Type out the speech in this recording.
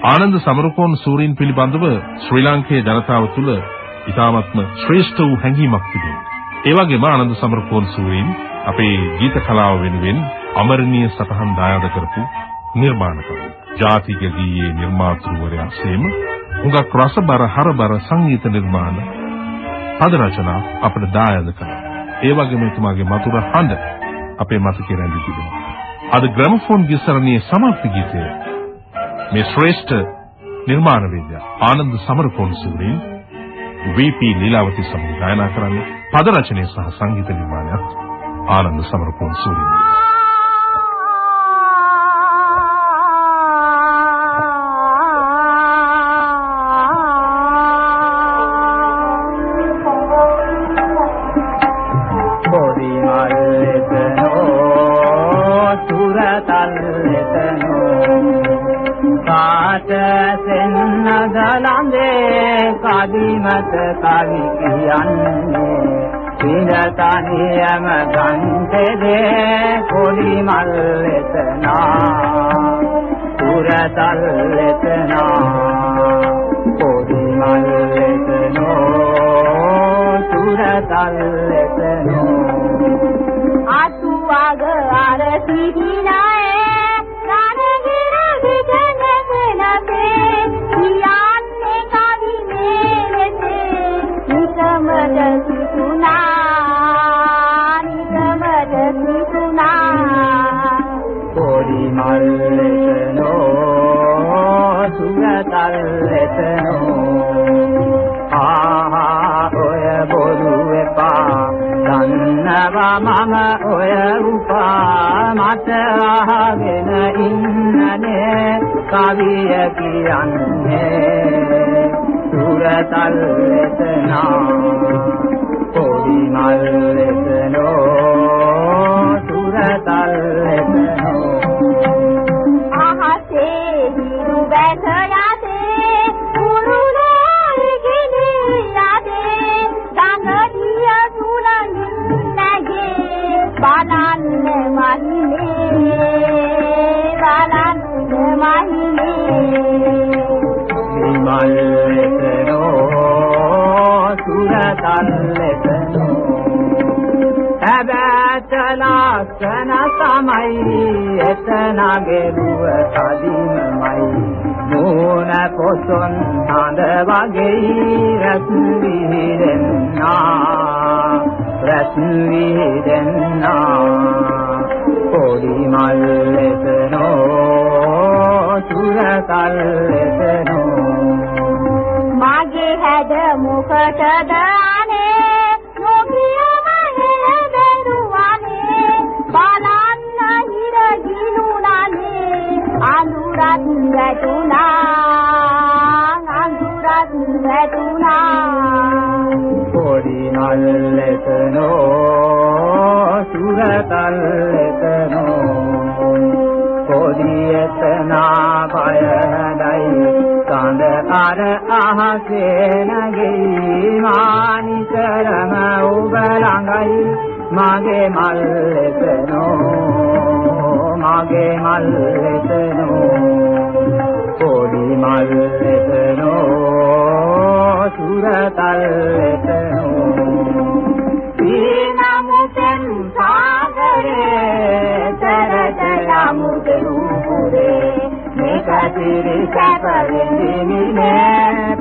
ආනන්ද සමරකෝන් සූරීන් පිළිබඳව ශ්‍රී ලාංකේය ජනතාව තුළ ඉතාමත්ම ශ්‍රේෂ්ඨ වූ හැඟීමක් තිබෙනවා. ඒ වගේම ආනන්ද සමරකෝන් සූරීන් අපේ ගීත කලාව වෙනුවෙන් අමරණීය සටහන් දායාද කරපු නිර්මාණකරුවෙක්. ජාතික ගීයේ නිර්මාතෘවරයා සේම හුඟක් රසබර හරබර සංගීත නිර්මාණ පද රචනා අපට දායාද කළා. ඒ වගේම එතුමාගේ මధుර හඬ අපේ මතකේ රැඳී තිබෙනවා. අද ග්‍රැමෆෝන් ගීසරණයේ සමාප්ති ගීතය මේ ශ්‍රේෂ්ඨ නිර්මාණවේදියා ආනන්ද සමරකෝන් සූරීන් වීපී ලීලාවති සමග ගායනා කරන්නේ පද රචනය සහ සංගීත නිර්මාණයත් ආනන්ද සමරකෝන් සූරීන් කදිමත කවි කියන්නේ. පිනතනියම ගන්තේ කොඩි මල් එතනා. පුරතල් එතනා. කොඩි මල් එතනෝ. පුරතල් එතනෝ. අතුවග අර සිහිනායේ මම ඔය උපා. මට අහගෙන ඉන්නනේ කවිය කියන්නේ. සුරතල් එතනා ලස්සන තමයි එතන ගෙරුව කදිමමයි මෝන පොසොන් හඳ වගේ රැස් විහිදෙන්නා. රැස් විහිදෙන්නා. පොඩි මල් එතනෝ සුරතල් එතනෝ. මාගේ හැද මුකටද වැටුණා. අඳුරත් වැටුණා. පොඩි මල් එතනෝ සුරතල් එතනෝ පොඩි එතනා බය හැඩයි කඳ අර අහසේ නැගී මානිකරම ඔබ ළඟයි මගේ මල් එතනෝ මගේ මල් එතනෝ පොඩි මල් එතනෝ මුර්ග රූපුරේ මේ කතිරි සැප විඳින්නේ